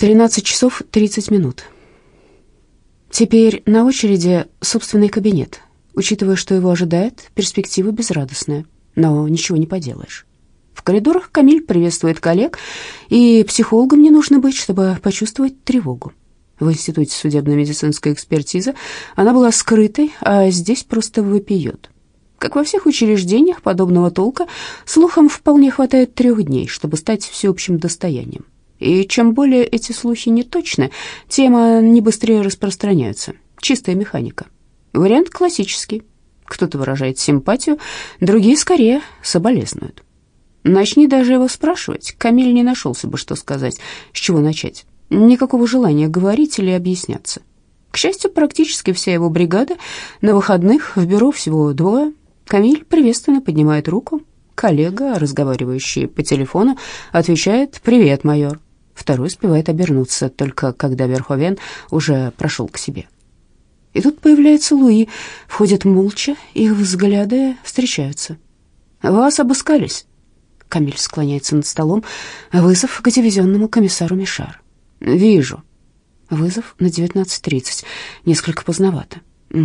13 часов 30 минут. Теперь на очереди собственный кабинет. Учитывая, что его ожидает, перспектива безрадостная, но ничего не поделаешь. В коридорах Камиль приветствует коллег, и психологом не нужно быть, чтобы почувствовать тревогу. В Институте судебно-медицинской экспертизы она была скрытой, а здесь просто выпьет. Как во всех учреждениях подобного толка, слухам вполне хватает трех дней, чтобы стать всеобщим достоянием. И чем более эти слухи неточны, тем они быстрее распространяются. Чистая механика. Вариант классический. Кто-то выражает симпатию, другие скорее соболезнуют. Начни даже его спрашивать, Камиль не нашелся бы, что сказать, с чего начать. Никакого желания говорить или объясняться. К счастью, практически вся его бригада на выходных в бюро всего двое. Камиль приветственно поднимает руку. Коллега, разговаривающий по телефону, отвечает «Привет, майор». Второй успевает обернуться, только когда Верховен уже прошел к себе. И тут появляется Луи, входит молча, их взгляды встречаются. «Вас обыскались?» Камиль склоняется над столом. «Вызов к дивизионному комиссару Мишар». «Вижу». Вызов на 19.30. Несколько поздновато.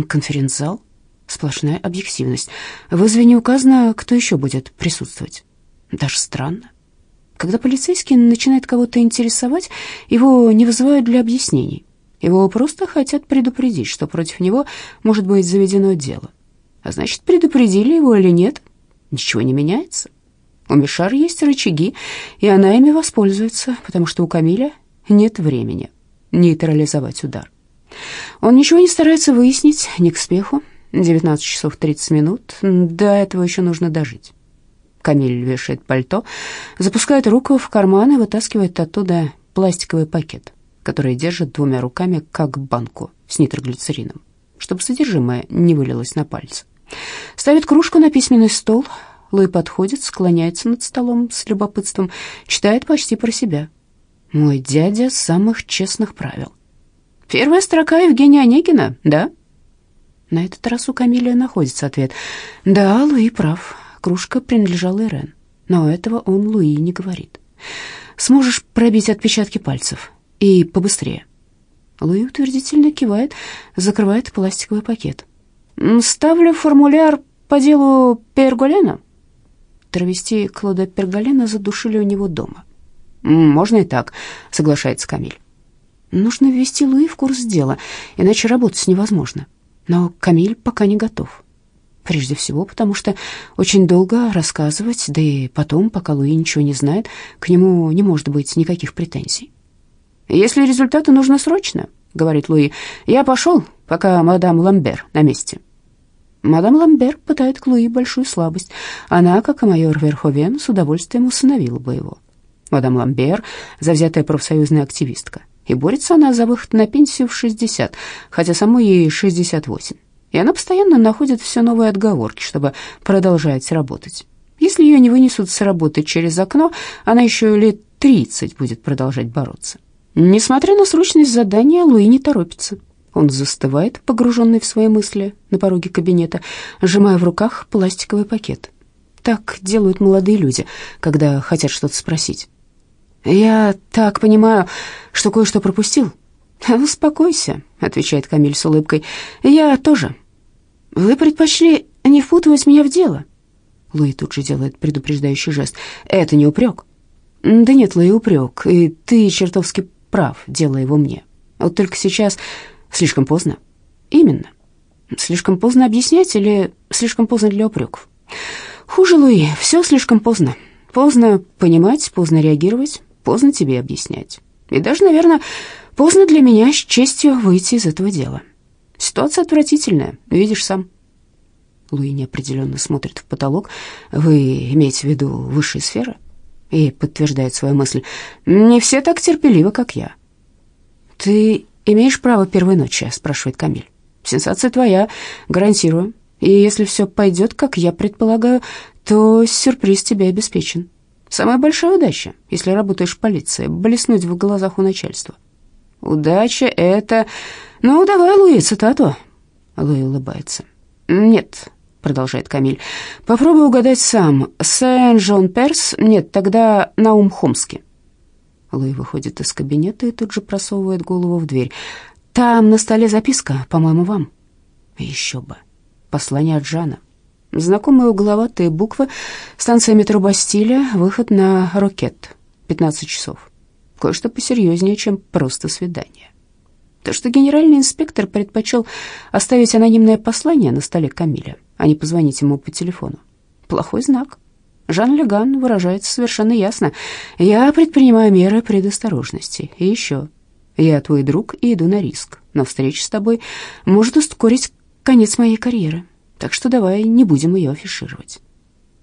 Конференц-зал. Сплошная объективность. В вызове не указано, кто еще будет присутствовать. Даже странно. Когда полицейский начинает кого-то интересовать, его не вызывают для объяснений. Его просто хотят предупредить, что против него может быть заведено дело. А значит, предупредили его или нет, ничего не меняется. У Мишар есть рычаги, и она ими воспользуется, потому что у Камиля нет времени нейтрализовать удар. Он ничего не старается выяснить, ни к спеху. 19 часов 30 минут, до этого еще нужно дожить. Камиль вешает пальто, запускает руку в карман и вытаскивает оттуда пластиковый пакет, который держит двумя руками, как банку с нитроглицерином, чтобы содержимое не вылилось на пальцы. Ставит кружку на письменный стол. Луи подходит, склоняется над столом с любопытством, читает почти про себя. «Мой дядя самых честных правил». «Первая строка Евгения Онегина, да?» На этот раз у Камиля находится ответ. «Да, Луи прав кружка принадлежала Ирен, но этого он Луи не говорит. «Сможешь пробить отпечатки пальцев? И побыстрее». Луи утвердительно кивает, закрывает пластиковый пакет. «Ставлю формуляр по делу Перголена». Травести Клода Перголена задушили у него дома. «Можно и так», — соглашается Камиль. «Нужно ввести Луи в курс дела, иначе работать невозможно». Но Камиль пока не готов. Прежде всего, потому что очень долго рассказывать, да и потом, пока Луи ничего не знает, к нему не может быть никаких претензий. «Если результаты нужны срочно», — говорит Луи, — «я пошел, пока мадам Ламбер на месте». Мадам Ламбер пытает к Луи большую слабость. Она, как и майор Верховен, с удовольствием усыновила бы его. Мадам Ламбер — завзятая профсоюзная активистка, и борется она за выход на пенсию в 60, хотя самой ей 68 и она постоянно находит все новые отговорки, чтобы продолжать работать. Если ее не вынесут с работы через окно, она еще лет 30 будет продолжать бороться. Несмотря на срочность задания, Луи не торопится. Он застывает, погруженный в свои мысли, на пороге кабинета, сжимая в руках пластиковый пакет. Так делают молодые люди, когда хотят что-то спросить. «Я так понимаю, что кое-что пропустил?» «Успокойся», — отвечает Камиль с улыбкой. «Я тоже». «Вы предпочли не впутывать меня в дело?» Луи тут же делает предупреждающий жест. «Это не упрек». «Да нет, Луи, упрек. И ты чертовски прав, делая его мне. Вот только сейчас слишком поздно». «Именно. Слишком поздно объяснять или слишком поздно для упреков?» «Хуже, Луи, все слишком поздно. Поздно понимать, поздно реагировать, поздно тебе объяснять. И даже, наверное, Поздно для меня с честью выйти из этого дела. Ситуация отвратительная, видишь сам. Луи неопределенно смотрит в потолок. Вы имеете в виду высшие сферы? И подтверждает свою мысль. Не все так терпеливы, как я. Ты имеешь право первой ночи, спрашивает Камиль. Сенсация твоя, гарантирую. И если все пойдет, как я предполагаю, то сюрприз тебе обеспечен. Самая большая удача, если работаешь в полиции, блеснуть в глазах у начальства. Удача — это... Ну, давай, Луи, цитату. Луи улыбается. Нет, продолжает Камиль. Попробуй угадать сам. Сен-Жон-Перс? Нет, тогда Наум Хомский. Луи выходит из кабинета и тут же просовывает голову в дверь. «Там на столе записка, по-моему, вам». Еще бы. Послание от Жана. Знакомые угловатые буквы. Станция метро Бастилия, выход на Рокет. 15 часов. Кое-что посерьезнее, чем просто свидание. То, что генеральный инспектор предпочел оставить анонимное послание на столе Камиля, а не позвонить ему по телефону. Плохой знак. Жан Леган выражается совершенно ясно. «Я предпринимаю меры предосторожности. И еще. Я твой друг и иду на риск. Но встреча с тобой может ускорить конец моей карьеры. Так что давай не будем ее афишировать».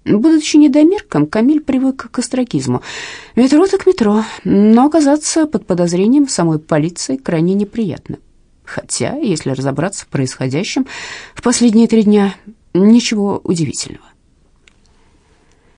Будучи недомерком, Камиль привык к астракизму. Метро так метро, но оказаться под подозрением самой полиции крайне неприятно. Хотя, если разобраться в происходящем в последние три дня, ничего удивительного.